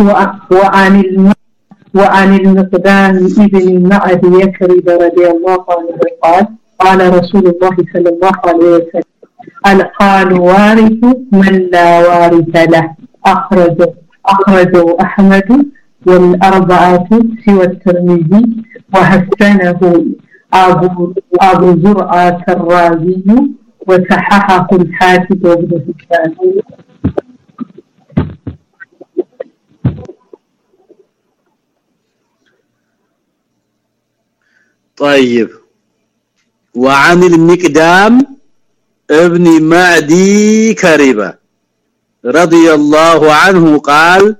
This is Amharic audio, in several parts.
وعن. وعن المقدام ابن معد يكرب رضي الله عنه قال قال رسول الله صلى الله عليه وسلم القال وارث من لا وارث له أخرجه أخرجه أحمد والأربعة سوى الترمذي وحسنه أبو, أبو زرعة الرازي وصححه الحافظ وابن حبان طيب. وعن المقدام ابن معدي كربة رضي الله عنه قال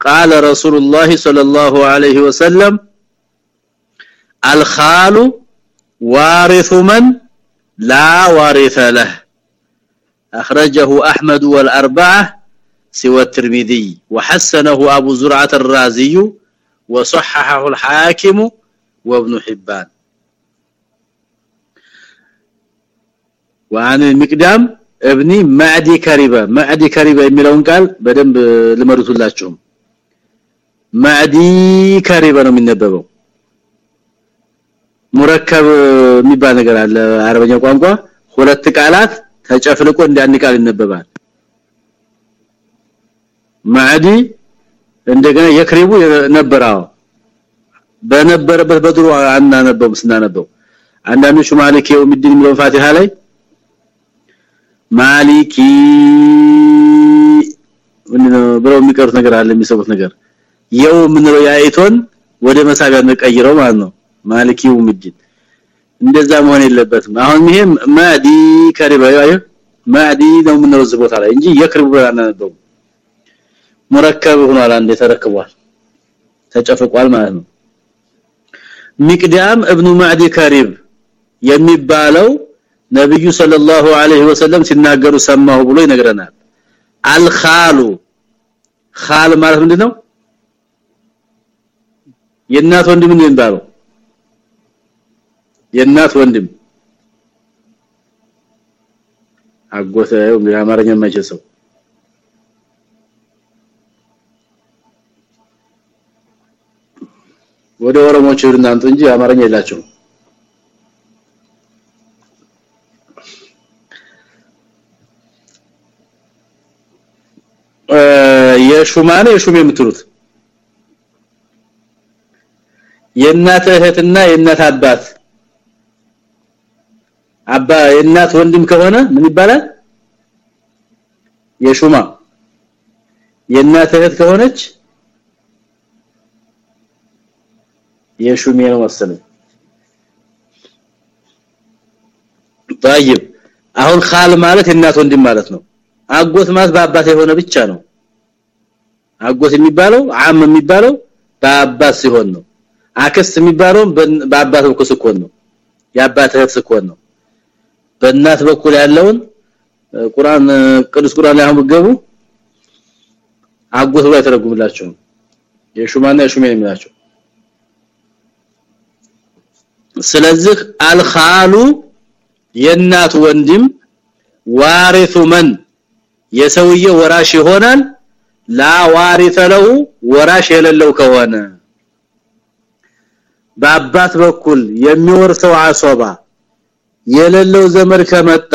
قال رسول الله صلى الله عليه وسلم الخال وارث من لا وارث له. أخرجه أحمد والأربعة سوى الترمذي. وحسنه أبو زرعة الرازي وصححه الحاكم وابن حبان وعن المقدام ابن معدي كريبه معدي كريبه የሚለውን ቃል በደንብ ልመሩትላችሁም ማዕዲ ከሪበ ነው የሚነበበው ሙረከብ የሚባል ነገር አለ አረበኛ ቋንቋ ሁለት ቃላት ተጨፍልቆ እንደ ቃል ይነበባል ማዕዲ እንደገና የክሪቡ ነበራው በነበረበት በድሮ አናነበው ስናነበው። አንዳንዶቹ ማሊክ የውምዲን የሚለው ፋቲሃ ላይ ማሊኪ ብለው የሚቀሩት ነገር አለ የሚሰቡት ነገር። የው ምንለው ያይቶን ወደ መሳቢያ መቀየረው ማለት ነው። ማሊኪ የውምዲን። እንደዛ መሆን የለበትም። አሁን ይሄ ማዲ ከሪባ ያየ ማዲ ነው ምንለው ቦታ ላይ እንጂ የክርቡ አናነበው ሙረከብ ሆኗል አንዴ ተረክቧል ተጨፍቋል ማለት ነው ሚቅዳም እብኑ ማዕዲ ከሪብ የሚባለው ነብዩ ሰለላሁ ዐለይሂ ወሰለም ሲናገሩ ሰማሁ ብሎ ይነግረናል። አልኻሉ ኻል ማለት ምንድነው? የእናት ወንድም ነው የሚባለው። የእናት ወንድም። አጎተ የአማርኛ ማይችል ወደ ኦሮሞች እናንተ እንጂ አማርኛ የላቸው የሹማኔ የሹም የምትሉት? የእናት እህትና የእናት አባት። አባ የእናት ወንድም ከሆነ ምን ይባላል? የሹማ። የእናት እህት ከሆነች የሹሜ ነው መሰለኝ طيب አሁን ኻል ማለት የእናት ወንድም ማለት ነው አጎት ማለት በአባት የሆነ ብቻ ነው አጎት የሚባለው አም የሚባለው በአባት ሲሆን ነው አክስት የሚባለው በአባት በኩል ሲሆን ነው የአባት እህት ሲሆን ነው በእናት በኩል ያለውን ቁርአን ቅዱስ ቁርአን ላይ አሁን አጎት ላይ ተረጉምላችሁ የሹማና የሹሜ የሚላቸው ስለዚህ አልኻሉ የእናት ወንድም ዋሪቱ መን? የሰውየ ወራሽ ይሆናል? ላ ለው ወራሽ የሌለው ከሆነ። በአባት በኩል የሚወርሰው አሶባ የሌለው ዘመድ ከመጣ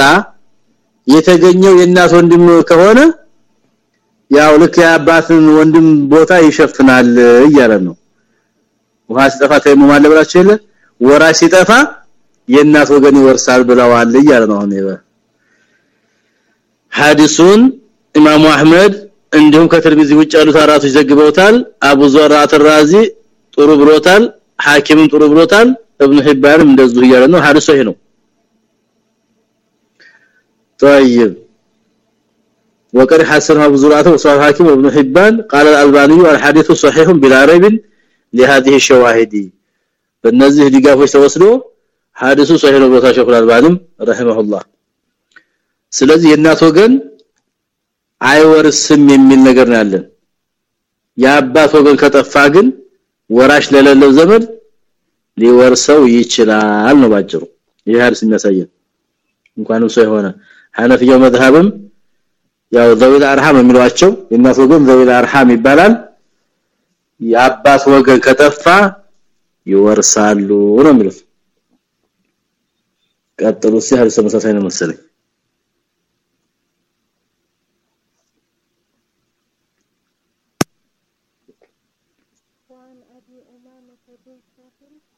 የተገኘው የእናት ወንድም ከሆነ ያው ልክ የአባትን ወንድም ቦታ ይሸፍናል እያለ ነው። ውሃ ሲጠፋ ተይሙ ማለብራችሁ ወራሽ ሲጠፋ የእናት ወገን ይወርሳል ብለዋል እያለ ነው አሁን ይበ ሐዲሱን ኢማሙ አህመድ እንዲሁም ከትርሚዚ ውጭ ያሉት አራቶች ዘግበውታል አቡ ዙራት ራዚ ጥሩ ብሎታል ሐኪምም ጥሩ ብሎታል እብኑ ሒባንም እንደዚሁ እያለ ነው ሐዲሱ ይሄ ነው طيب وقد حسن ابو زرعه وصحيح حاكم وابن حبان قال الالباني الحديث صحيح بلا ريب لهذه الشواهد በእነዚህ ድጋፎች ተወስዶ ሐዲሱ ሰሂህ ነው ብሎ ሸኹል አልባንም ረሂመሁላህ። ስለዚህ የእናት ወገን አይወርስም የሚል ነገር ነው ያለን። የአባት ወገን ከጠፋ ግን ወራሽ ለሌለው ዘመድ ሊወርሰው ይችላል ነው ባጭሩ። ይሄ ሐዲስ የሚያሳየን እንኳንም ሰው የሆነ ሐነፊያው መዝሐብም ያው ዘዊል አርሃም የሚሏቸው የእናት ወገን ዘዊል አርሃም ይባላል። የአባት ወገን ከጠፋ ይወርሳሉ ነው የሚሉት ቀጥሉ ሲያል ተመሳሳይ ነው መሰለኝ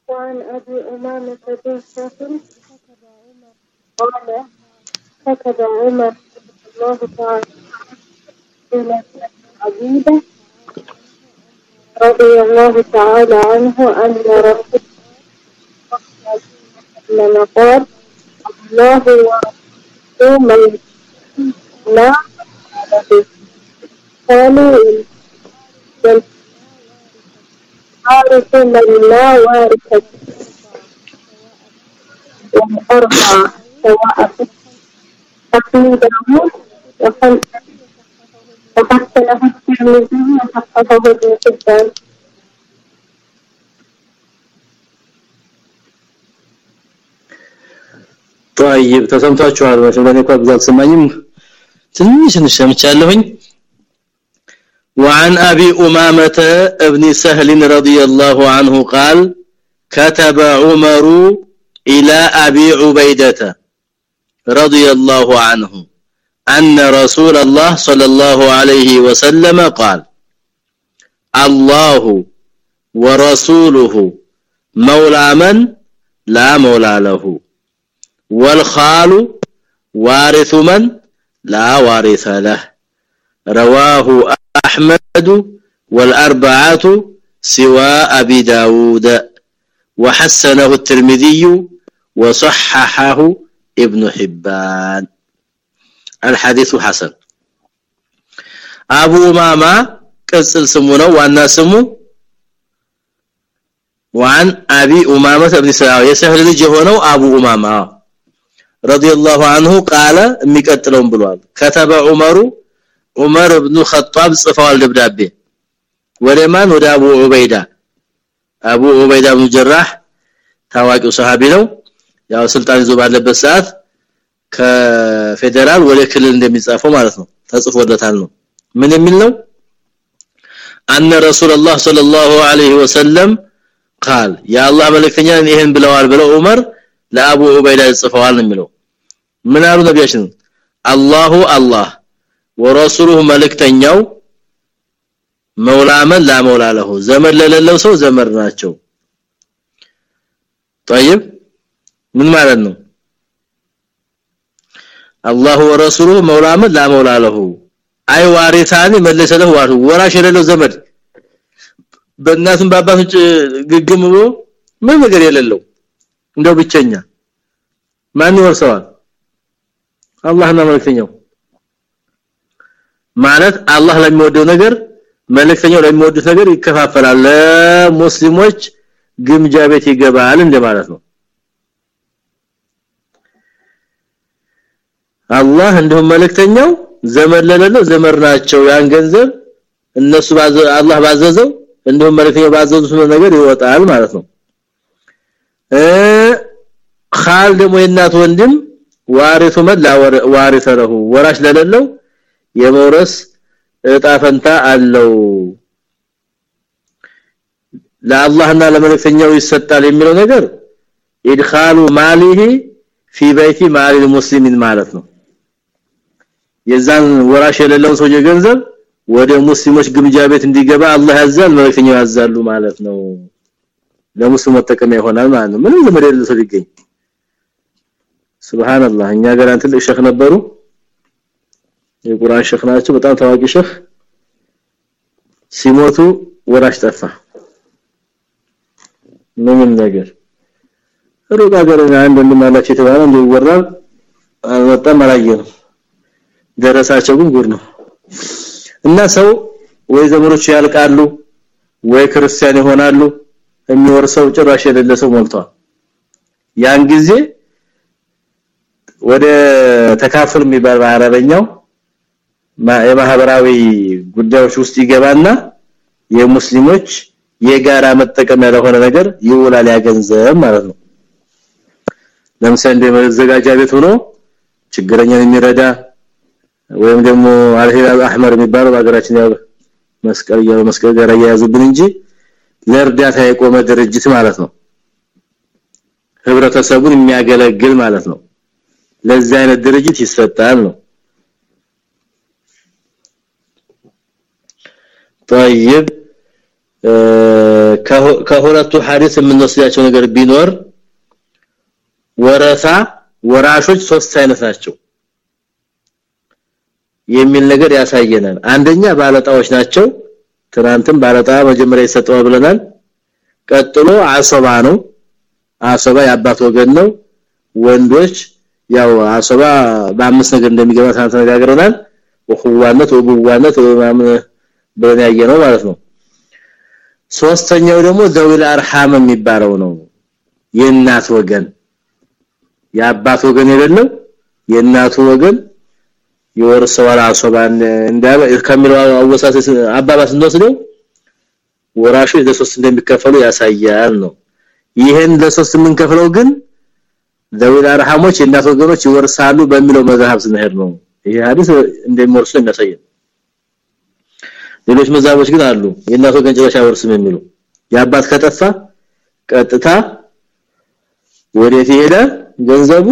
وعن أبي أمامة بن سهل قال كتب عمر الله تعالى إلى عبيدة رضي الله تعالى عنه أن رسول الله قال الله ورسوله من لا قالوا وارث من لا وارث والأربع سواء. أبي داود وحسنه الترمذي وحفظه ابن حبان طيب ተሰምታችኋል መቼም ለኔ እንኳን ብዛት ሰማኝም ትንሽ እንሰምቻለሁኝ وعن ابي امامه ابن سهل رضي الله عنه قال كتب عمر الى ابي عبيده رضي الله عنه أن رسول الله صلى الله عليه وسلم قال الله ورسوله مولى من؟ لا مولى له. والخال وارث من؟ لا وارث له. رواه أحمد والأربعة سوى أبي داود. وحسنه الترمذي وصححه ابن حبان. الحديث حسن ابو ماما ቅጽል ስሙ ነው ዋና ስሙ وعن ابي امامه بن سعد የሰህል ልጅ የሆነው አቡ ኡማማ ረዲየላሁ عنه قال የሚቀጥለውን ብሏል ከተበ ዑመሩ ዑመር ኢብኑ ኸጣብ ጽፈዋል ደብዳቤ ወደ ማን ወደ አቡ ዑበይዳ አቡ ዑበይዳ ኢብኑ ጀራህ ታዋቂው ሰሃቢ ነው ያው ስልጣን ይዞ ባለበት ሰዓት ከፌደራል ወደ ክልል እንደሚጻፈው ማለት ነው ተጽፎለታል ነው ምን የሚል ነው አነ ረሱላህ ሰለላሁ ዐለይሂ ወሰለም قال يا الله መልእክተኛ ይሄን ብለዋል ብለው ዑመር ለአቡ ዑበይዳ ጽፈዋል ነው የሚለው ምን አሉ ነቢያችን አላሁ አላህ ወረሱሉሁ መልእክተኛው መውላመን ላመውላ ለሁ ዘመድ ለሌለው ሰው ዘመድ ናቸው طيب ምን ማለት ነው አላሁ ወረሱሉሁ መውላመን ላመውላ ለሁ? አይ ዋሪታኒ መለሰ ለሁ ወራሽ የሌለው ዘመድ በእናቱም በአባቱ ግግም ብሎ ምን ነገር የሌለው እንደው ብቸኛ ማን ይወርሰዋል? አላህና መልእክተኛው ማለት አላህ ለሚወደው ነገር መልእክተኛው ለሚወዱት ነገር ይከፋፈላል። ለሙስሊሞች ግምጃ ቤት ይገባል እንደማለት ነው አላህ እንደውም መልእክተኛው ዘመን ለሌለው ዘመር ናቸው ያን ገንዘብ እነሱ አላህ ባዘዘው እንደውም መልእክተኛው ባዘዙት ነገር ይወጣል ማለት ነው። እ ኻል ደግሞ የእናት ወንድም ዋሪቱ መላ ዋሪተ ለሁ ወራሽ ለሌለው የመውረስ እጣ አለው። ለአላህና ለመልእክተኛው ይሰጣል የሚለው ነገር ኢድኻሉ ማሊሂ ፊ በይቲ ማሊ ሙስሊሚን ማለት ነው የዛን ወራሽ የሌለው ሰው ገንዘብ ወደ ሙስሊሞች ግምጃ ቤት እንዲገባ አላህ ያዛል መልእክተኛው ያዛሉ ማለት ነው። ለሙስሊም መጠቀሚያ ይሆናል ማለት ነው። ምንም ዘመድ የሌለው ሰው ቢገኝ ሱብሃንአላህ። እኛ ጋር ትልቅ ሸህ ነበሩ። የቁርአን ሸህ ናቸው። በጣም ታዋቂ ሸህ። ሲሞቱ ወራሽ ጠፋ። ምንም ነገር። ሩቅ ሀገር አንድ እንደማላቸው የተባለ እንደይወራል አልወጣም አላየንም ደረሳቸው ግን ጉድ ነው። እና ሰው ወይ ዘመሮች ያልቃሉ ወይ ክርስቲያን ይሆናሉ። የሚወርሰው ጭራሽ የሌለ ሰው ሞልቷል። ያን ጊዜ ወደ ተካፍል የሚባል በአረበኛው የማህበራዊ ጉዳዮች ውስጥ ይገባና የሙስሊሞች የጋራ መጠቀም ያለሆነ ነገር ይውላል ያገንዘብ ማለት ነው። ለምሳሌ እንደ መዘጋጃ ቤት ሆኖ ችግረኛን የሚረዳ ወይም ደግሞ አልሂላል አህመር የሚባለው በሀገራችን ያው መስቀል ያው መስቀል ጋር ያያዙብን እንጂ ለእርዳታ የቆመ ድርጅት ማለት ነው ህብረተሰቡን የሚያገለግል ማለት ነው ለዚህ አይነት ድርጅት ይሰጣል ነው طيب ከሁለቱ ሐዲስ የምንወስዳቸው ነገር ቢኖር ወረሳ ወራሾች ሶስት አይነት ናቸው የሚል ነገር ያሳየናል። አንደኛ ባለጣዎች ናቸው። ትናንትም ባለጣ መጀመሪያ ይሰጠው ብለናል። ቀጥሎ አሶባ ነው። አሶባ የአባት ወገን ነው። ወንዶች ያው አሶባ በአምስት ነገር እንደሚገባ ተነጋግረናል። ወሁዋነት ወቡዋነት ብለን ያየነው ማለት ነው። ሶስተኛው ደግሞ ዘዊል አርሃም የሚባለው ነው። የእናት ወገን። የአባት ወገን የሌለው የእናቱ ወገን የወርሰዋል አሶባን እንዳለ ከሚለው አወሳሰስ አባባስ እንደወስደው ወራሹ ለሶስት እንደሚከፈሉ ያሳያል ነው። ይሄን ለሶስት የምንከፍለው ግን ዘዊል አርሃሞች የእናት ወገኖች ይወርሳሉ በሚለው መዛሀብ ስንሄድ ነው። ይሄ ሐዲስ እንደሚወርሱ የሚያሳየን ሌሎች መዛቦች ግን አሉ። የእናት ወገን አይወርስም የሚሉ። የአባት ከጠፋ ቀጥታ ወዴት ይሄዳል ገንዘቡ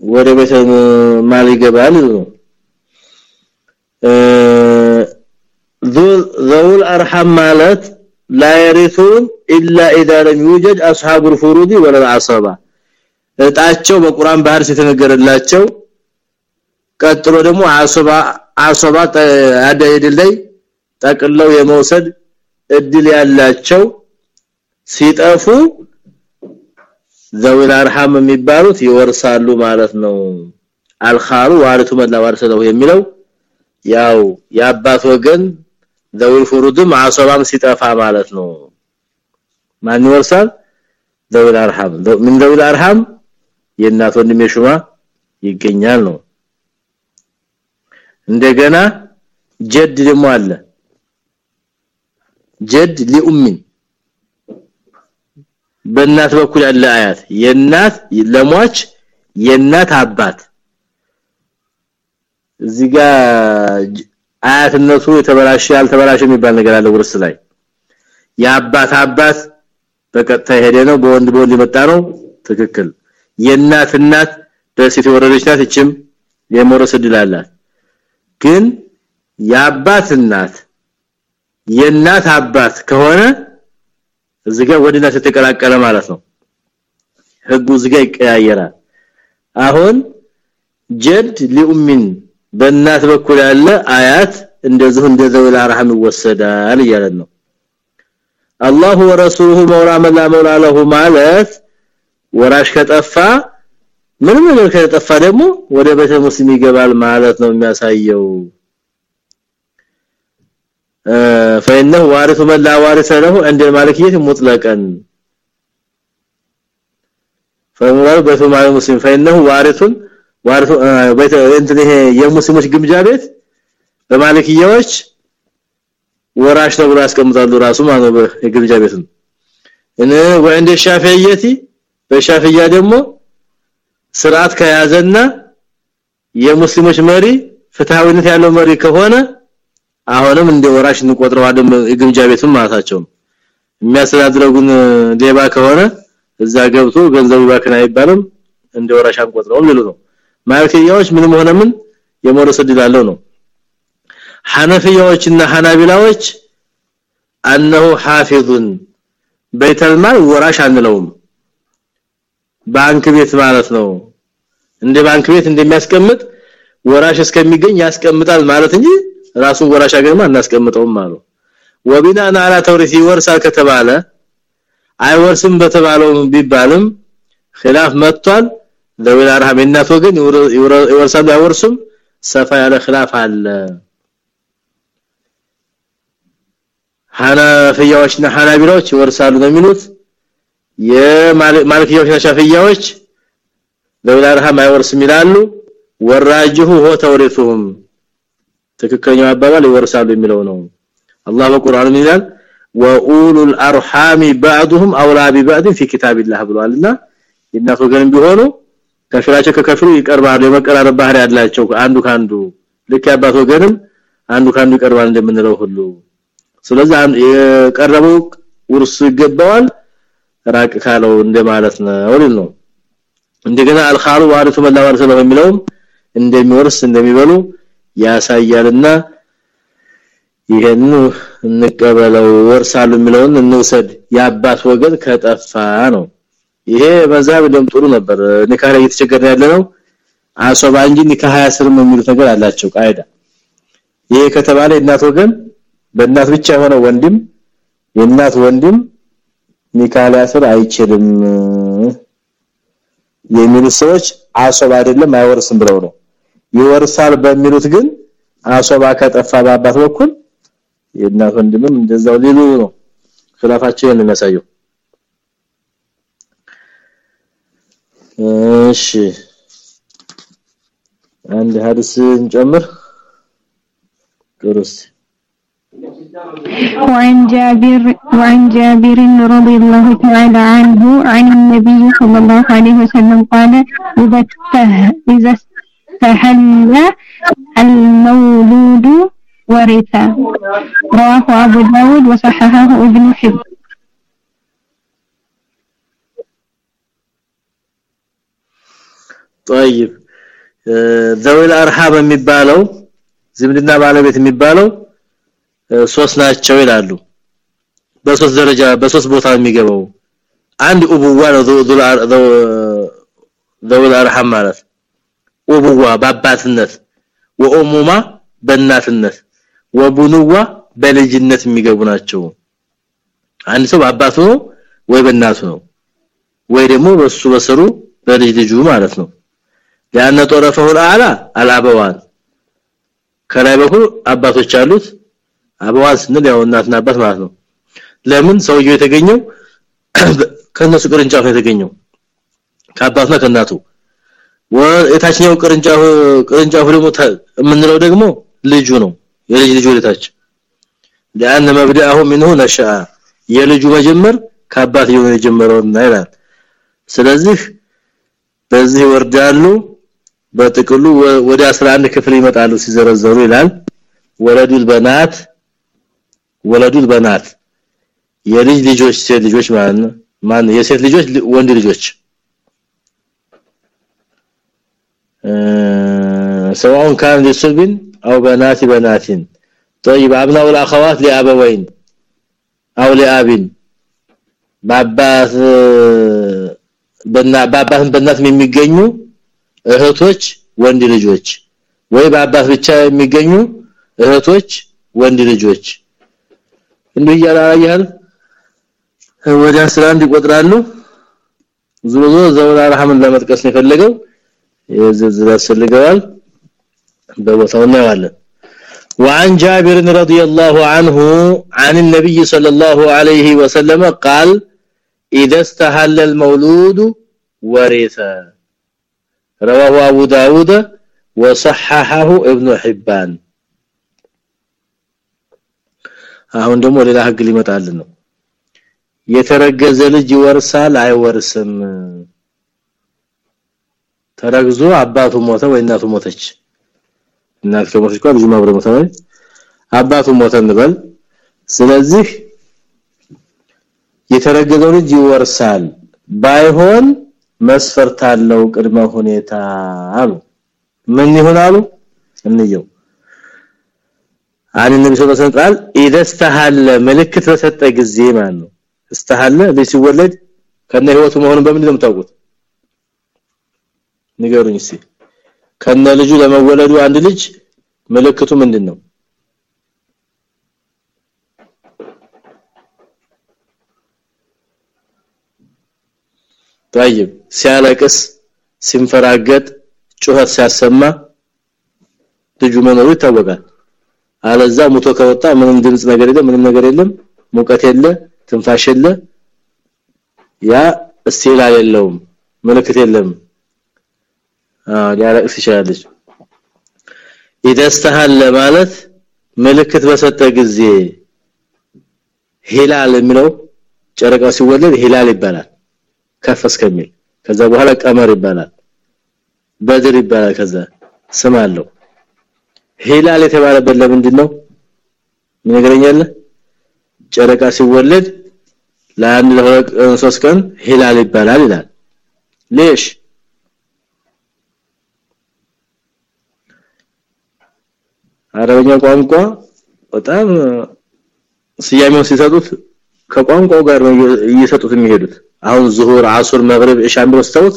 ወደ ቤተ ማል ይገባል ነው ذوul arham ማለት لا يرثون الا اذا لم يوجد اصحاب الفروض ولا العصبه እጣቸው በቁርአን ባህር ሲተነገረላቸው ቀጥሎ ደግሞ አሶባ አሶባ አዳይድ ላይ ጠቅለው የመውሰድ እድል ያላቸው ሲጠፉ ዘዊል አርሃም የሚባሉት ይወርሳሉ ማለት ነው። አልኻሩ ዋሪቱ መላ ዋርሰለው የሚለው። ያው የአባት ወገን ዘዊል ፍሩድም አሶባም ሲጠፋ ማለት ነው። ማን ይወርሳል? ዘዊል አርሃም። ምን ዘዊል አርሃም? የእናት ወንድም የሹማ ይገኛል ነው። እንደገና ጀድ ደግሞ አለ። ጀድ ሊኡሚን በእናት በኩል ያለ አያት የእናት ለሟች የእናት አባት። እዚህ ጋር አያትነቱ የተበላሸ ያልተበላሸ የሚባል ነገር አለ ውርስ ላይ። የአባት አባት በቀጥታ ሄደ ነው በወንድ በወንድ የመጣ ነው። ትክክል። የእናት እናት በሴት የወረደች ናት እችም የመውረስ ዕድል አላት። ግን የአባት እናት የእናት አባት ከሆነ እዚህ ጋር ወድና ተተቀላቀለ ማለት ነው። ህጉ እዚህ ጋር ይቀያየራል። አሁን ጀድ ሊኡሚን በእናት በኩል ያለ አያት እንደዚህ እንደዘው ለአርሃም ይወሰዳል እያለን ነው። አላሁ ወረሱሉሁ መውላ መላ መውላ ለሁ ማለት ወራሽ ከጠፋ ምንም ነገር ከጠፋ ደግሞ ወደ ቤተ ሙስሊም ይገባል ማለት ነው የሚያሳየው فانه وارث من لا وارث له عند المالكيه مطلقا فمراد بيت مال مسلم فانه وارث وارث بيت እንትን ይሄ የሙስሊሞች ግምጃ ቤት በማለክያዎች ወራሽ ተብሎ ያስቀምጣሉ ራሱ ማለት ነው የግምጃ ቤቱን እነ ወንደ ሻፊዒየቲ በሻፊያ ደግሞ ስርዓት ከያዘና የሙስሊሞች መሪ ፍትሃዊነት ያለው መሪ ከሆነ አሁንም እንደ ወራሽ እንቆጥረዋለን የግምጃ ቤቱን ማለታቸው የሚያስተዳድረው ሌባ ከሆነ እዛ ገብቶ ገንዘብ ይባክን አይባልም። እንደ ወራሽ አንቆጥረውም ሊሉ ነው። ማለክያዎች ምንም ሆነ ምን ዕድል አለው ነው። ሐነፊያዎችና ሐናቢላዎች አንሁ ሐፊዙን በይተልማል ወራሽ አንለውም። ባንክ ቤት ማለት ነው። እንደ ባንክ ቤት እንደሚያስቀምጥ ወራሽ እስከሚገኝ ያስቀምጣል ማለት እንጂ ራሱ ወራሽ አገርማ እናስቀምጠውም አሉ ወቢናና አላ ተውሪሲ ይወርሳል ከተባለ አይወርስም በተባለው ቢባልም خلاف መጥቷል ለወላ አርሃም እናት ወገን ይወርሳል አይወርስም ሰፋ ያለ خلاف አለ ሐናፊያዎችና ሐናቢላዎች ይወርሳሉ ነው የሚሉት የማልኪያዎችና ሻፊያዎች ለወላ አርሃም አይወርስም ይላሉ ወራጅሁ ሆ ተውሪቱም ትክክለኛው አባባል ይወርሳሉ የሚለው ነው። አላህ በቁርአን ምን ይላል? ወኡሉል አርሃሚ ባዕዱሁም አውላ ቢባዕድ ፊ ኪታቢላህ ብሏልና የእናት ወገን ቢሆኑ ከፍራቸው ከከፍሩ ይቀርባሉ። የመቀራረብ ባህሪ ያላቸው አንዱ ካንዱ ልክ ያባት ወገንም አንዱ ካንዱ ይቀርባል እንደምንለው ሁሉ። ስለዚህ የቀረበው ውርሱ ይገባዋል ራቅ ካለው እንደማለት ነው ነው። እንደገና አልኻሉ ወአሪቱ መላወር ስለሆነ የሚለውም እንደሚወርስ እንደሚበሉ ያሳያልና ይሄን እንቀበለው ወርሳሉ የሚለውን እንውሰድ። የአባት ወገን ከጠፋ ነው። ይሄ መዛብ ደም ጥሩ ነበር። ንካህ ላይ እየተቸገረ ያለ ነው። አሶባ እንጂ ንካህ አያስርም የሚሉት ነገር አላቸው ቃይዳ። ይሄ ከተባለ እናት ወገን በእናት ብቻ የሆነ ወንድም የእናት ወንድም ኒካህ ሊያስር አይችልም የሚሉት ሰዎች አሶባ አይደለም አይወርስም ብለው ነው ይወርሳል በሚሉት ግን አሶባ ከጠፋ በአባት በኩል የእናት ወንድምም እንደዛው ሊሉ ነው። ኺላፋቸውን የሚያሳየው። እሺ አንድ ሐዲስ እንጨምር። ጥሩስ وعن جابر وعن جابر رضي الله تعالى عنه عن النبي صلى الله عليه وسلم قال إذا إذا استحل المولود ورث رواه أبو داود وصححه ابن حبان طيب ذوي الارحام የሚባለው ዝምድና ባለቤት የሚባለው ሶስት ናቸው ይላሉ በሶስት ደረጃ በሶስት ቦታ የሚገባው አንድ ኡቡዋ ነው ذوي الارحام ማለት ኡቡዋ በአባትነት ወኡሙማ በእናትነት ወቡኑዋ በልጅነት የሚገቡ ናቸው። አንድ ሰው በአባቱ ነው ወይ በእናቱ ነው? ወይ ደግሞ በሱ በሰሩ በልጅ ልጁ ማለት ነው። ያነ ጦረፈው አላ አላበዋን ከላይ በኩል አባቶች አሉት። አበዋን ስንል ያው እናትና አባት ማለት ነው። ለምን ሰውየው የተገኘው? ከነሱ ቅርንጫፍ የተገኘው። ከአባቱና ከእናቱ የታችኛው ቅርንጫፍ ቅርንጫፉ ደግሞ የምንለው ደግሞ ልጁ ነው የልጅ ልጅ ወደታች لان مبداه منه نشا የልጁ መጀመር ከአባት የጀመረው ይላል ስለዚህ በዚህ ወርዳሉ በጥቅሉ ወደ 11 ክፍል ይመጣሉ ሲዘረዘሩ ይላል ወለዱል በናት ወለዱል በናት የልጅ ልጆች ሴት ልጆች ማለት ነው ማን የሴት ልጆች ወንድ ልጆች سواء كان لصلب او بنات بنات طيب ابناء الاخوات لابوين او لاب በአባት በና በአባትም በእናትም የሚገኙ እህቶች ወንድ ልጆች ወይ በአባት ብቻ የሚገኙ እህቶች ወንድ ልጆች እንዲህ ያላያል ወደ 11 ይቆጥራሉ ዙሮ ዘውላ ረሐምን ለመጥቀስ ነው የፈለገው የዝርዝር ያስፈልገዋል በቦታው እናያለን وعن جابر رضي الله عنه عن النبي صلى الله عليه وسلم قال اذا استهل المولود ورث رواه ابو داود وصححه ابن حبان አሁን ደግሞ ሌላ ህግ ሊመጣልን ነው የተረገዘ ልጅ ይወርሳል አይወርስም ተረግዞ አባቱ ሞተ ወይ እናቱ ሞተች እናት ከሞተች ቋ ልጅ ማብረ ሞተ ወይ አባቱ ሞተ እንበል ስለዚህ የተረገዘው ልጅ ይወርሳል ባይሆን መስፈርት አለው ቅድመ ሁኔታ አሉ ምን ይሆናሉ እንየው አን ነብዩ ሰለላሁ ዐለይሂ ወሰለም اذا استحل ምልክት በሰጠ ጊዜ ማለት ነው استحل ልጅ ሲወለድ ከነ ህይወቱ መሆኑን በምን ነው የምታውቁት ንገሩኝ እስኪ ከነ ልጁ ለመወለዱ አንድ ልጅ ምልክቱ ምንድነው طيب ሲያለቅስ ሲንፈራገጥ ጩኸት ሲያሰማ ልጁ መኖሩ ይታወቃል አለዛ ሙቶ ከወጣ ምንም ድምጽ ነገር የለም ምንም ነገር የለም ሙቀት የለ ትንፋሽ የለ ያ እስቲላ የለውም ምልክት የለም ሊያለቅስ ይችላል ይደስተሃል ማለት ምልክት በሰጠ ጊዜ ሂላል የሚለው ጨረቃው ሲወለድ ሂላል ይባላል ከፍ እስከሚል ከዛ በኋላ ቀመር ይባላል በድር ይባላል ከዛ ስም አለው ሂላል የተባለበት ለምንድን ነው ነገረኛለ ጨረቃ ሲወለድ ለአንድ ለሶስት ቀን ሂላል ይባላል ይላል ليش አረበኛ ቋንቋ በጣም ስያሜውን ሲሰጡት ከቋንቋው ጋር ነው እየሰጡት የሚሄዱት አሁን ዙሁር አሱር መግሪብ ኢሻም ወስተውት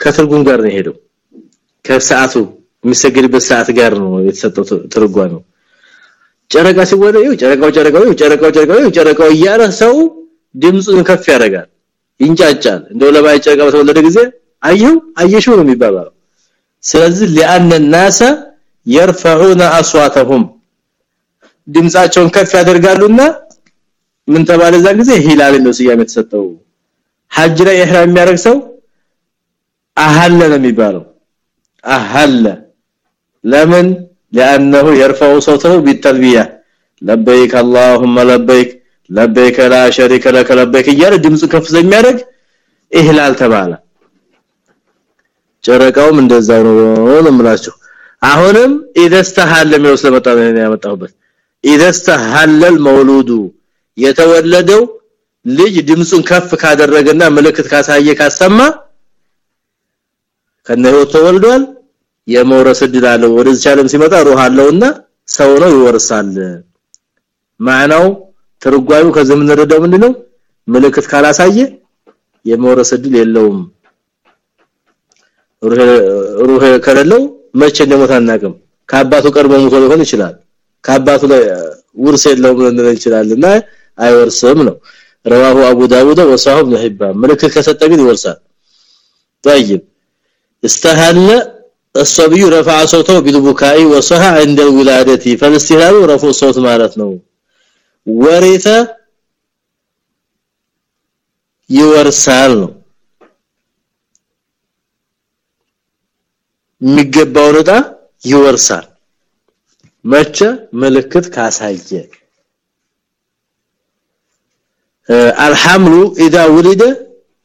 ከትርጉም ጋር ነው ሄደው ከሰዓቱ የሚሰግድበት ሰዓት ጋር ነው የተሰጠው ትርጓሜው ጨረቃ ሲወደ ይው ጨረቃው ጨረቃው ይው ጨረቃው ጨረቃው ይው ጨረቃው እያለ ሰው ድምጹን ከፍ ያደርጋል ይንጫጫል እንደው ለባይ ጨረቃ በተወለደ ጊዜ አየው አየሽው ነው የሚባባለው ስለዚህ لان الناس يرفعون اصواتهم ድምጻቸውን ከፍ ያደርጋሉና ምን ተባለ ዛ ጊዜ ሂላል ነው ስያሜ የተሰጠው ሐጅ ላይ ኢህራም የሚያደርግ ሰው አሐለ ነው የሚባለው አሐለ ለምን لانه يرفع صوته بالتلبيه لبيك اللهم لبيك لبيك لا شريك لك لبيك እያለ ድምጽ ከፍ ስለሚያደርግ ኢህላል ተባለ ጨረቃውም እንደዛው ነው ነው የምላችሁ አሁንም ኢደስተሐለ ነው ስለመጣው ነው ያመጣሁበት መውሉዱ የተወለደው ልጅ ድምጹን ከፍ ካደረገና ምልክት ካሳየ ካሰማ ከነው ተወልዷል። የመውረስ እድል አለው። ወደዚህ ዓለም ሲመጣ ሩህ አለውና ሰው ነው ይወርሳል። ማናው ትርጓሚው ከዚህ ምንረዳው ምንድነው? ምልክት ካላሳየ የመውረስ እድል የለውም። ሩህ ከሌለው መቼ እንደሞት አናቅም ከአባቱ ቀርቦ ሞቶ ሊሆን ይችላል ከአባቱ ላይ ውርስ የለውም ልንል እንችላልና አይወርስም ነው رواه ابو داود وصحاب ابن حبان ምልክት ከሰጠ ግን ይወርሳል طيب استهل الصبي رفع صوته بالبكاء وصح عند الولاده فالاستهلال رفع صوت ማለት ነው ወሬተ ይወርሳል ነው የሚገባው ዕጣ ይወርሳል መቼ ምልክት ካሳየ الحمل اذا ولد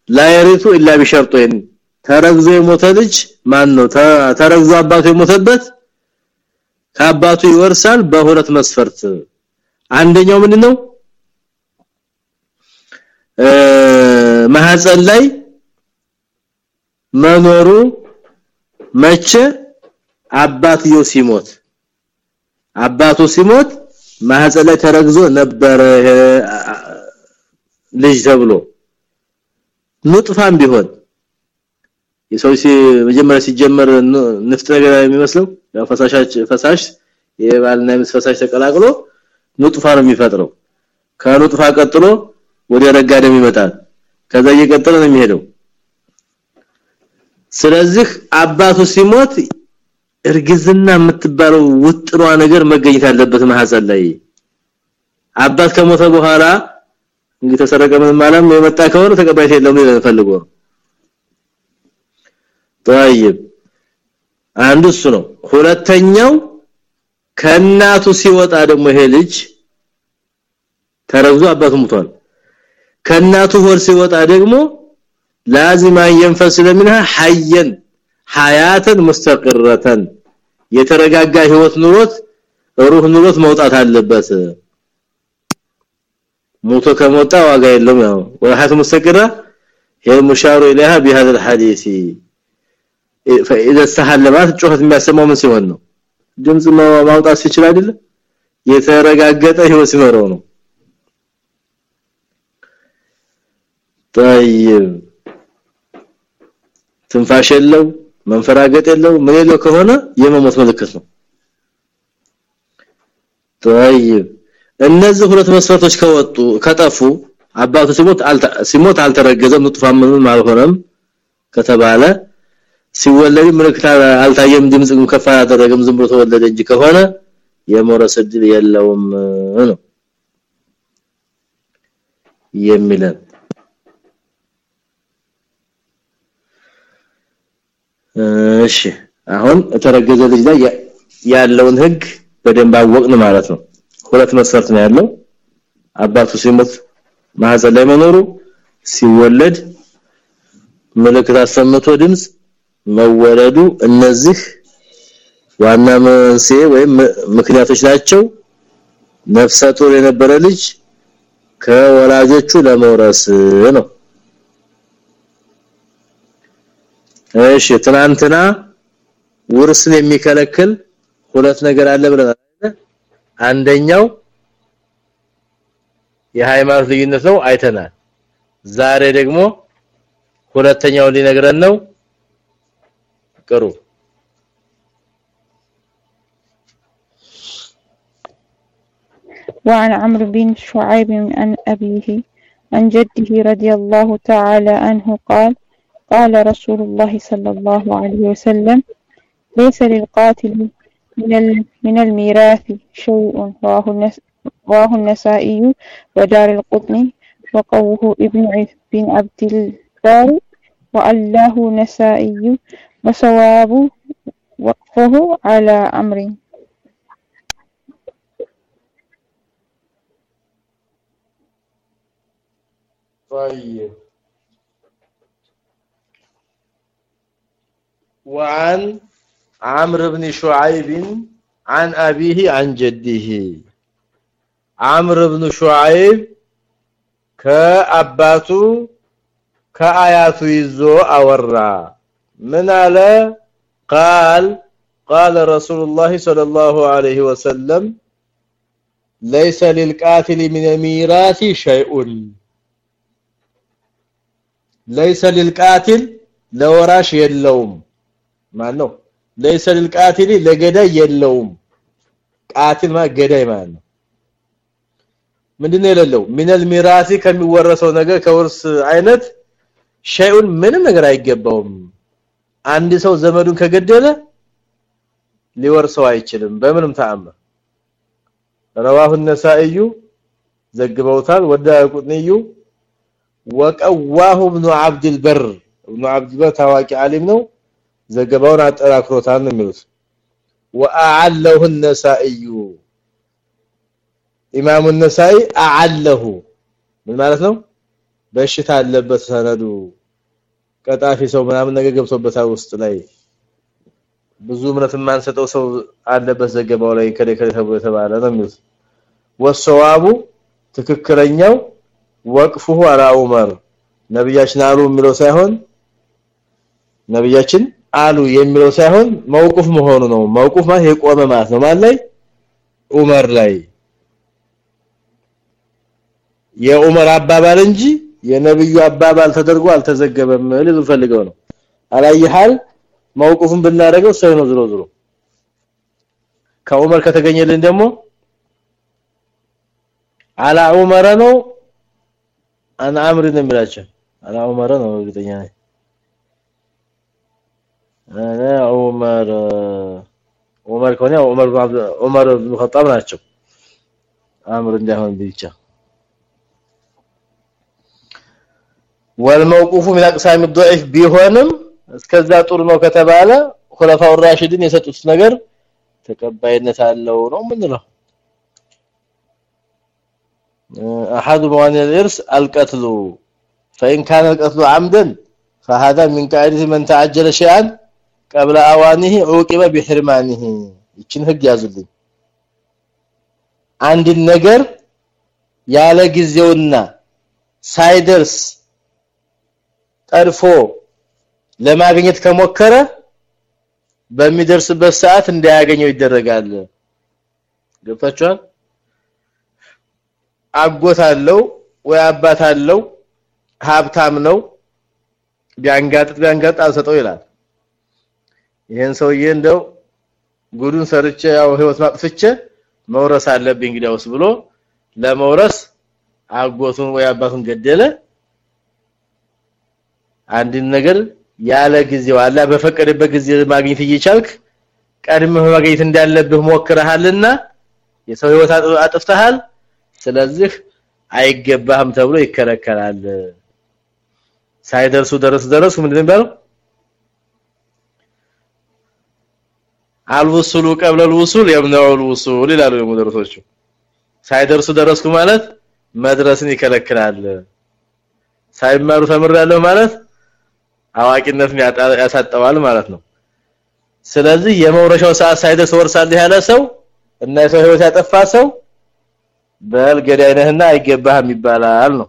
لا يرث الا بشرطين ተረግዞ የሞተ ልጅ ማን ነው ተረግዞ አባቱ የሞተበት ከአባቱ ይወርሳል በሁለት መስፈርት አንደኛው ምንድነው ማህፀን ላይ መኖሩ መቼ? አባትዮ ሲሞት። አባቱ ሲሞት ማህፀን ላይ ተረግዞ ነበር ልጅ ተብሎ። ኑጥፋም ቢሆን የሰው መጀመሪያ ሲጀመር ንፍጥ ነገር የሚመስለው ያው ፈሳሽ ፈሳሽ የባልና የሚስ ፈሳሽ ተቀላቅሎ ኑጥፋ ነው የሚፈጥረው። ከኑጥፋ ቀጥሎ ወደ ረጋ ደም ይመጣል። ከዛ እየቀጠለ ነው የሚሄደው ስለዚህ አባቱ ሲሞት እርግዝና የምትባለው ውጥሯ ነገር መገኘት አለበት ማህፀን ላይ አባት ከሞተ በኋላ እንግዲህ ተሰረቀ ምን ማለም የመጣ ከሆነ ተቀባይት የለውም ፈልጎ ነው طيب አንዱ እሱ ነው ሁለተኛው ከናቱ ሲወጣ ደግሞ ይሄ ልጅ ተረግዞ አባቱ ሙቷል ከናቱ ሆር ሲወጣ ደግሞ لازم ينفصل منها حيا حياه مستقره የተረጋጋ ህይወት ኑሮት ሩህ ኑሮት መውጣት አለበት ሞቶ ከሞጣ ዋጋ የለውም ያው ወሐት مستقره هي المشار اليها بهذا الحديث فاذا استحل ما ጩኸት የሚያሰማው ምን ሲሆን ነው ድምጽ ማውጣት ሲችል አይደል የተረጋገጠ ህይወት ሲኖረው ነው طيب ትንፋሽ የለው መንፈራገጥ የለው ምን የለው ከሆነ የመሞት ምልክት ነው طيب እነዚህ ሁለት መስፈርቶች ከወጡ ከጠፉ አባቱ ሲሞት ሲሞት አልተረገዘም ንጥፋ ምንም አልሆነም ከተባለ ሲወለድ ምልክት አልታየም ድምጽ ከፋ አደረገም ዝም ብሎ ተወለደ እንጂ ከሆነ የሞረስ እድል የለውም ነው የሚለን እሺ አሁን የተረገዘ ልጅ ላይ ያለውን ህግ በደንብ አወቅን ማለት ነው። ሁለት መስፈርት ነው ያለው። አባቱ ሲሞት ማህፀን ላይ መኖሩ ሲወለድ ምልክት አሰምቶ ድምጽ መወለዱ እነዚህ ዋና መንስኤ ወይም ምክንያቶች ናቸው። ነፍሰ ጡር የነበረ ልጅ ከወላጆቹ ለመውረስ ነው እሺ ትናንትና ውርስን የሚከለክል ሁለት ነገር አለ ብለናል አንደኛው የሃይማኖት ልዩነት ነው አይተናል ዛሬ ደግሞ ሁለተኛው ሊነግረን ነው ቅሩ وعن عمرو بن شعيب عن أبيه عن جده رضي الله تعالى عنه قال قال رسول الله صلى الله عليه وسلم ليس للقاتل من من الميراث شيء رواه النسائي ودار القطن وقوه ابن بن عبد البار وألاه نسائي وصواب وقفه على أمر طيب. وعن عمرو بن شعيب عن أبيه عن جده عمرو بن شعيب ከአባቱ ከአያቱ ይዞ አወራ ምን አለ قال قال رسول الله صلى الله عليه وسلم ليس للقاتل من الميراث شيء ليس للقاتل ለወራሽ የለውም ማን ነው ليس للقاتل ለገዳይ የለውም ቃትል ማለት ገዳይ ማለት ነው ምንድነው የሌለው ሚነል ሚራሲ ከሚወረሰው ነገር ከውርስ አይነት ሸይኡን ምንም ነገር አይገባውም አንድ ሰው ዘመዱን ከገደለ ሊወርሰው አይችልም በምንም ተአምር رواه النسائي ዘግበውታል ወዳ ቁጥንዩ ወቀዋሁ ابن عبد البر ابن عبد البر ታዋቂ ዓሊም ነው ዘገባውን አጠራክሮታል ነው የሚሉት وأعله النسائي ኢማሙ ነሳኢ አዓለሁ ምን ማለት ነው በሽታ አለበት ሰነዱ ቀጣፊ ሰው ምናምን ነገር ገብቶበታል ውስጥ ላይ ብዙ እምነት የማንሰጠው ሰው አለበት ዘገባው ላይ ከደ ከደ ተብሎ የተባለ ነው የሚሉት ወሰዋቡ ትክክለኛው ወቅፉሁ አላ ዑመር ነብያችን አሉ የሚለው ሳይሆን ነብያችን አሉ የሚለው ሳይሆን መውቁፍ መሆኑ ነው። መውቁፍ ማለት የቆመ ማለት ነው። ማለት ላይ? ዑመር ላይ። የዑመር አባባል እንጂ የነብዩ አባባል ተደርጎ አልተዘገበም ልል ፈልገው ነው። አላየሃል መውቁፍን ብናደርገው ሰው ነው ዝሮ ዝሮ። ከዑመር ከተገኘልን ደግሞ አላ ዑመር ነው አን አምር ነው የሚላቸው። አላ ዑመር ነው እርግጠኛ ነኝ አና ዑመር ዑመር ከሆነ ዑመር ዑመር ብን ኸጣብ ናቸው አምር እንዳይሆን ብቻ والموقوف من اقسام الضعيف ቢሆንም እስከዛ ጥሩ ነው ከተባለ ኹለፋው ራሺድን የሰጡት ነገር ተቀባይነት አለው ነው ምንለው احد موانع الارث القتل فان كان القتل عمدا فهذا من قاعده من تعجل شيئا ቀብለ አዋኒህ ዑቂበ ቢህርማኒህ ይችን ህግ ያዙልኝ። አንድ ነገር ያለ ጊዜውና ሳይደርስ ጠልፎ ለማግኘት ከሞከረ በሚደርስበት ሰዓት እንዳያገኘው ይደረጋል። ገብታችኋል? አጎት አለው ወይ አባት አለው? ሀብታም ነው? ቢያንጋጥ ቢያንጋጥ አልሰጠው ይላል። ይሄን ሰውዬ እንደው ጉዱን ሰርቼ ያው ህይወት ማጥፍቼ መውረስ አለብኝ እንግዲያውስ ብሎ ለመውረስ አጎቱን ወይ አባቱን ገደለ። አንድን ነገር ያለ ጊዜው አላ በፈቀደበት ጊዜ ማግኘት እየቻልክ ቀድመህ ማግኘት እንዳለብህ ሞክረሃልና የሰው ህይወት አጥፍተሃል። ስለዚህ አይገባህም ተብሎ ይከለከላል። ሳይደርሱ ደረሱ ደረሱ። ምንድነው የሚባለው አልውሱሉ ቀብለ الوصول يمنع الوصول ይላሉ ሙደረሶቹ ሳይደርሱ ደረስኩ ማለት መድረስን ይከለክላል ሳይማሩ ተምራለሁ ማለት አዋቂነትን ያሳጠዋል ማለት ነው ስለዚህ የመውረሻው ሰዓት ሳይደርስ ወርሳለህ ያለ ሰው እና የሰው ህይወት ያጠፋ ሰው በል ገዳይ ነህና አይገባህም ይባላል ነው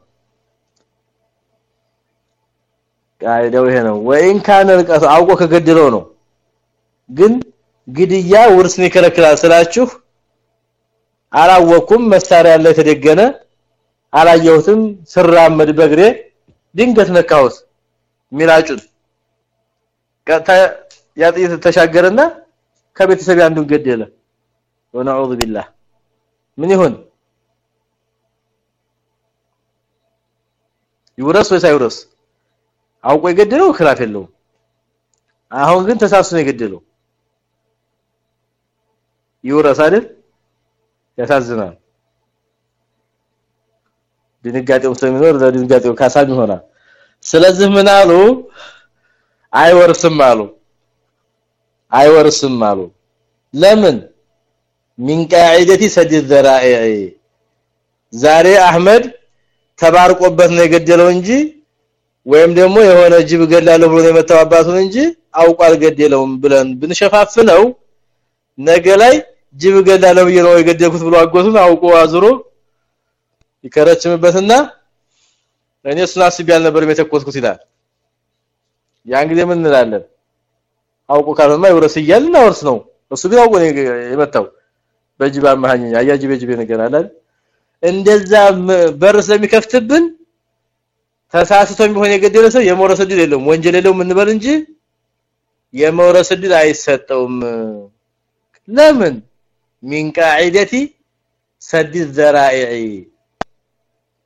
ቃይዳው ይሄ ነው ወይን ካነ ርቀቱ አውቆ ከገደለው ነው ግን ግድያ ውርስን ይከለክላል ስላችሁ አላወኩም መሳሪያ ያለ የተደገነ አላየሁትም። ስራመድ በግሬ ድንገት ነካሁት ሚላጩን። ቀጣ ተሻገረና ከቤተሰብ አንዱን ገደለ። ወነዑዙ ቢላህ። ምን ይሁን? ይውረስ ወይስ አይውረስ? አውቆ የገደለው ክላፍ የለውም። አሁን ግን ተሳስኖ የገደለው ይውረስ አይደል ያሳዝናል ድንጋጤው ስለሚኖር ለድንጋጤው ካሳኝ ይሆናል ስለዚህ ምን አሉ አይወርስም አሉ አይወርስም አሉ ለምን ሚን ቃዒደቲ ሰድ الذرائع ዛሬ አህመድ ተባርቆበት ነው የገደለው እንጂ ወይም ደግሞ የሆነ ጅብ ገላለሁ ብሎ የመታው አባቱን እንጂ አውቆ አልገደለውም ብለን ብንሸፋፍነው ነገ ላይ ጅብ ገላለሁ ብዬ ነው የገደልኩት ብሎ አጎቱን አውቆ አዝሮ ይከረችምበትና እኔ እሱን አስቤ አልነበረም የተኮስኩት ይላል። ያን ጊዜ ምን እንላለን? አውቆ ካልሆነማ ይወርስ እያልና ወርስ ነው። እሱ ግን አውቆ የመታው በጅብ አማሃኝ አያጅ በጅብ ነገር አለ እንደዛ በር ስለሚከፍትብን ተሳስቶም ቢሆን የገደለ ሰው የመውረስ ዕድል የለውም። ወንጀል የለውም እንበል እንጂ የመውረስ ዕድል አይሰጠውም። ለምን ሚን ቃዒደቲ ሰድ الذرائع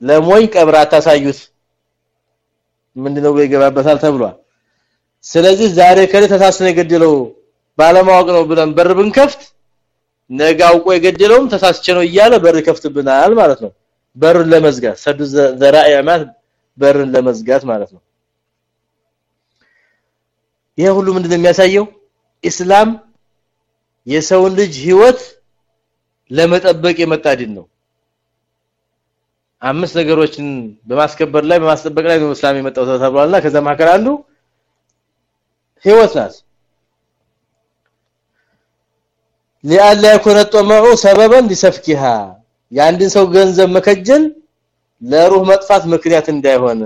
ለሞይ ቀብር አታሳዩት ምንድነው ብሎ ይገባበታል ተብሏል ስለዚህ ዛሬ ከለ ተሳስነ የገደለው ባለማወቅ ነው ብለን በር ብንከፍት ነገ አውቆ የገደለውም ተሳስቼ ነው እያለ በር ይከፍትብናል ማለት ነው በርን ለመዝጋት ሰዱ ዘራኢ ማለት በርን ለመዝጋት ማለት ነው ይሄ ሁሉ ምንድነው የሚያሳየው እስላም የሰውን ልጅ ህይወት ለመጠበቅ የመጣ ዲን ነው አምስት ነገሮችን በማስከበር ላይ በማስጠበቅ ላይ ነው እስላም የመጣው ተብሏልና ከዛ መካከል አንዱ ህይወት ናት ሊአላ يكون الطمع سببا لسفكها የአንድን ሰው ገንዘብ መከጀል ለሩህ መጥፋት ምክንያት እንዳይሆን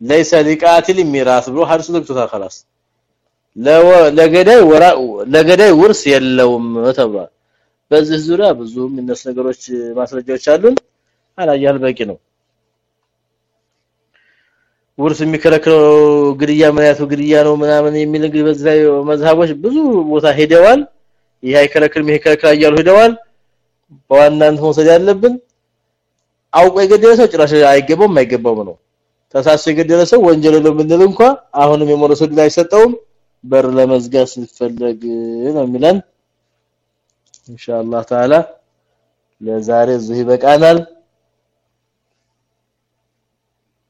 ليس لقاتل ميراث ብሎ ሐዲሱ ዘግቶታል خلاص ለገዳይ ወራ ለገዳይ ውርስ የለውም ተብሏል በዚህ ዙሪያ ብዙ የሚነሱ ነገሮች ማስረጃዎች አሉን። አላያል በቂ ነው። ውርስ የሚከለክለው ግድያ ምክንያቱ ግድያ ነው ምናምን የሚል እንግዲህ ላይ መዝሃቦች ብዙ ቦታ ሄደዋል። ይሄ አይከለክልም ይሄ ከለክላል እያሉ ሄደዋል። በዋናነት መውሰድ ያለብን አውቆ የገደለ ሰው ጭራሽ አይገባውም አይገባውም ነው። ተሳስቶ የገደለ ሰው ወንጀል ነው ምንል እንኳን አሁንም የሞረሰው ላይ አይሰጠውም። በር ለመዝጋት ሲፈለግ ነው የሚለን ኢንሻአላህ ተዓላ ለዛሬ እዚህ ይበቃናል